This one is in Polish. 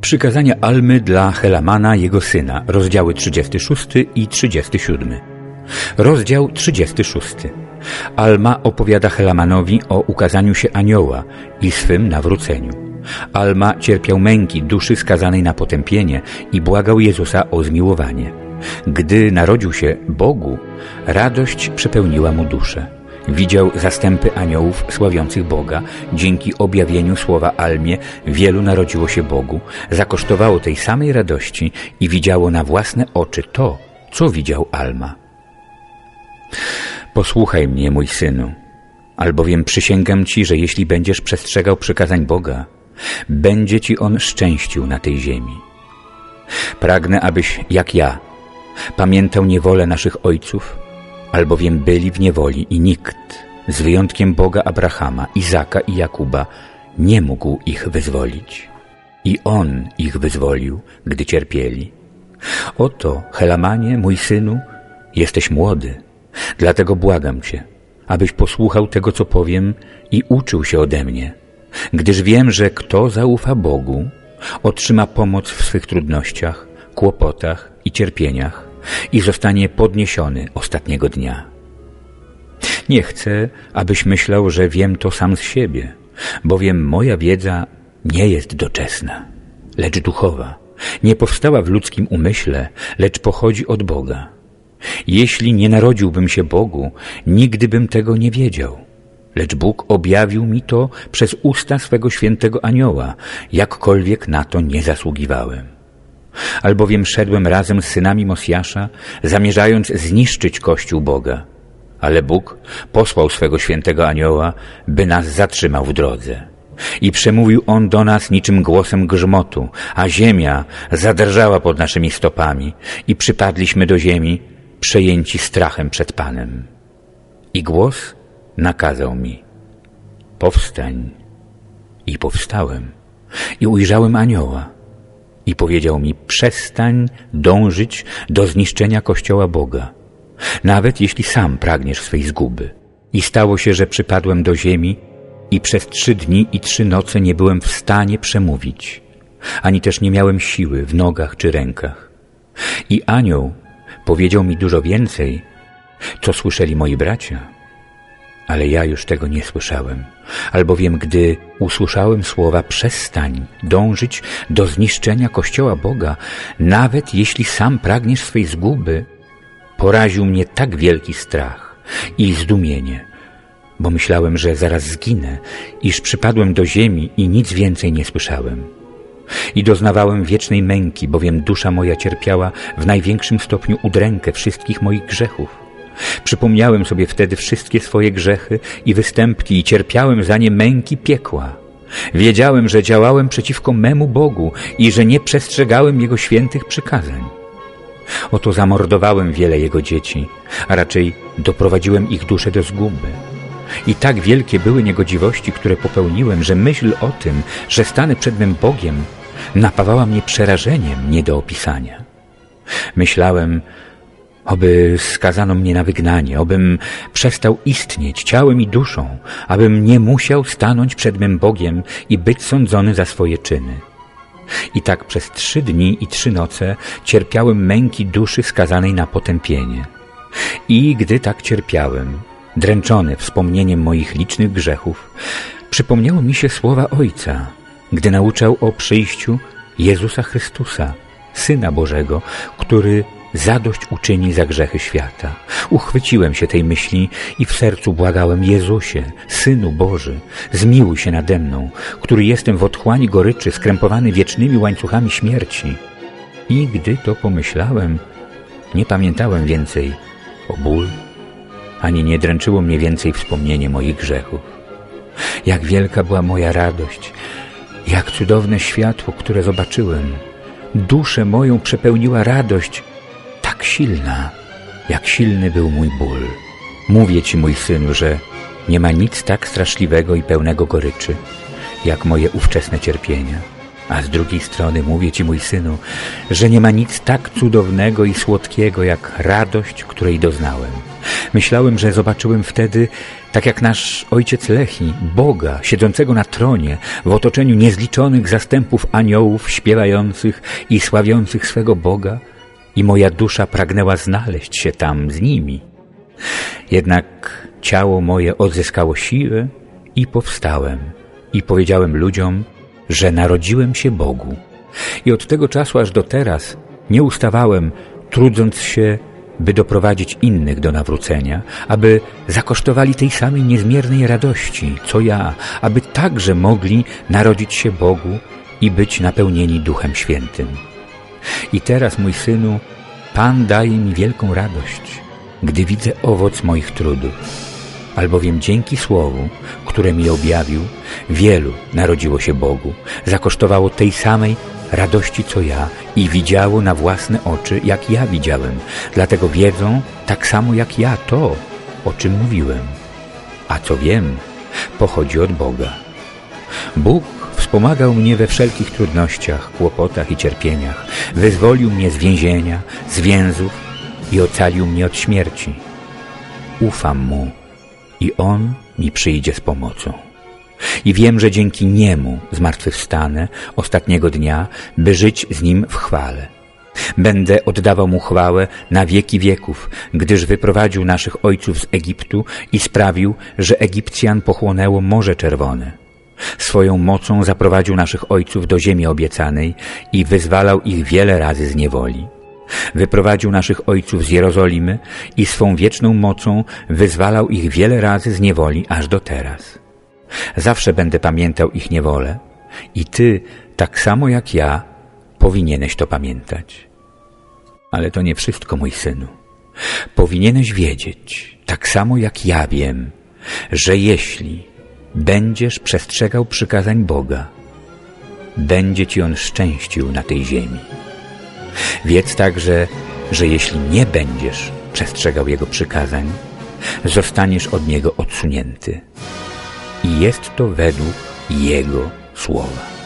Przykazania Almy dla Helamana, jego syna, rozdziały 36 i 37. Rozdział 36. Alma opowiada Helamanowi o ukazaniu się anioła i swym nawróceniu. Alma cierpiał męki duszy skazanej na potępienie i błagał Jezusa o zmiłowanie. Gdy narodził się Bogu, radość przepełniła mu duszę. Widział zastępy aniołów sławiących Boga. Dzięki objawieniu słowa Almie wielu narodziło się Bogu, zakosztowało tej samej radości i widziało na własne oczy to, co widział Alma. Posłuchaj mnie, mój synu, albowiem przysięgam ci, że jeśli będziesz przestrzegał przykazań Boga, będzie ci On szczęścił na tej ziemi. Pragnę, abyś, jak ja, pamiętał niewolę naszych ojców, albowiem byli w niewoli i nikt, z wyjątkiem Boga Abrahama, Izaka i Jakuba, nie mógł ich wyzwolić. I On ich wyzwolił, gdy cierpieli. Oto, Helamanie, mój synu, jesteś młody, dlatego błagam Cię, abyś posłuchał tego, co powiem i uczył się ode mnie, gdyż wiem, że kto zaufa Bogu, otrzyma pomoc w swych trudnościach, kłopotach i cierpieniach, i zostanie podniesiony ostatniego dnia. Nie chcę, abyś myślał, że wiem to sam z siebie, bowiem moja wiedza nie jest doczesna, lecz duchowa. Nie powstała w ludzkim umyśle, lecz pochodzi od Boga. Jeśli nie narodziłbym się Bogu, nigdy bym tego nie wiedział. Lecz Bóg objawił mi to przez usta swego świętego anioła, jakkolwiek na to nie zasługiwałem albowiem szedłem razem z synami Mosjasza, zamierzając zniszczyć Kościół Boga. Ale Bóg posłał swego świętego anioła, by nas zatrzymał w drodze. I przemówił on do nas niczym głosem grzmotu, a ziemia zadrżała pod naszymi stopami i przypadliśmy do ziemi, przejęci strachem przed Panem. I głos nakazał mi, powstań. I powstałem i ujrzałem anioła, i powiedział mi, przestań dążyć do zniszczenia Kościoła Boga, nawet jeśli sam pragniesz swej zguby. I stało się, że przypadłem do ziemi i przez trzy dni i trzy noce nie byłem w stanie przemówić, ani też nie miałem siły w nogach czy rękach. I anioł powiedział mi dużo więcej, co słyszeli moi bracia, ale ja już tego nie słyszałem, albowiem gdy usłyszałem słowa przestań dążyć do zniszczenia Kościoła Boga, nawet jeśli sam pragniesz swej zguby, poraził mnie tak wielki strach i zdumienie, bo myślałem, że zaraz zginę, iż przypadłem do ziemi i nic więcej nie słyszałem. I doznawałem wiecznej męki, bowiem dusza moja cierpiała w największym stopniu udrękę wszystkich moich grzechów Przypomniałem sobie wtedy wszystkie swoje grzechy i występki i cierpiałem za nie męki piekła. Wiedziałem, że działałem przeciwko memu Bogu i że nie przestrzegałem Jego świętych przykazań. Oto zamordowałem wiele Jego dzieci, a raczej doprowadziłem ich duszę do zguby. I tak wielkie były niegodziwości, które popełniłem, że myśl o tym, że stanę przed mym Bogiem, napawała mnie przerażeniem nie do opisania. Myślałem, Oby skazano mnie na wygnanie, obym przestał istnieć ciałem i duszą, abym nie musiał stanąć przed mym Bogiem i być sądzony za swoje czyny. I tak przez trzy dni i trzy noce cierpiałem męki duszy skazanej na potępienie. I gdy tak cierpiałem, dręczony wspomnieniem moich licznych grzechów, przypomniało mi się słowa Ojca, gdy nauczał o przyjściu Jezusa Chrystusa, Syna Bożego, który zadość uczyni za grzechy świata. Uchwyciłem się tej myśli i w sercu błagałem Jezusie, Synu Boży, zmiłuj się nade mną, który jestem w otchłani goryczy, skrępowany wiecznymi łańcuchami śmierci. I gdy to pomyślałem, nie pamiętałem więcej o ból, ani nie dręczyło mnie więcej wspomnienie moich grzechów. Jak wielka była moja radość, jak cudowne światło, które zobaczyłem. Duszę moją przepełniła radość, tak silna, jak silny był mój ból. Mówię ci, mój synu, że nie ma nic tak straszliwego i pełnego goryczy, jak moje ówczesne cierpienia. A z drugiej strony mówię ci, mój synu, że nie ma nic tak cudownego i słodkiego, jak radość, której doznałem. Myślałem, że zobaczyłem wtedy, tak jak nasz ojciec Lechi, Boga, siedzącego na tronie, w otoczeniu niezliczonych zastępów aniołów śpiewających i sławiących swego Boga i moja dusza pragnęła znaleźć się tam z nimi. Jednak ciało moje odzyskało siłę i powstałem i powiedziałem ludziom, że narodziłem się Bogu. I od tego czasu aż do teraz nie ustawałem, trudząc się by doprowadzić innych do nawrócenia, aby zakosztowali tej samej niezmiernej radości, co ja, aby także mogli narodzić się Bogu i być napełnieni Duchem Świętym. I teraz, mój synu, Pan daje mi wielką radość, gdy widzę owoc moich trudów, albowiem dzięki Słowu, które mi objawił, wielu narodziło się Bogu, zakosztowało tej samej radości co ja i widziało na własne oczy, jak ja widziałem. Dlatego wiedzą tak samo jak ja to, o czym mówiłem. A co wiem, pochodzi od Boga. Bóg wspomagał mnie we wszelkich trudnościach, kłopotach i cierpieniach. Wyzwolił mnie z więzienia, z więzów i ocalił mnie od śmierci. Ufam Mu i On mi przyjdzie z pomocą. I wiem, że dzięki Niemu zmartwychwstanę ostatniego dnia, by żyć z Nim w chwale. Będę oddawał Mu chwałę na wieki wieków, gdyż wyprowadził naszych ojców z Egiptu i sprawił, że Egipcjan pochłonęło Morze Czerwone. Swoją mocą zaprowadził naszych ojców do ziemi obiecanej i wyzwalał ich wiele razy z niewoli. Wyprowadził naszych ojców z Jerozolimy i swą wieczną mocą wyzwalał ich wiele razy z niewoli aż do teraz. Zawsze będę pamiętał ich niewolę i Ty, tak samo jak ja, powinieneś to pamiętać. Ale to nie wszystko, mój synu. Powinieneś wiedzieć, tak samo jak ja wiem, że jeśli będziesz przestrzegał przykazań Boga, będzie Ci On szczęścił na tej ziemi. Wiedz także, że jeśli nie będziesz przestrzegał Jego przykazań, zostaniesz od Niego odsunięty i jest to według Jego słowa.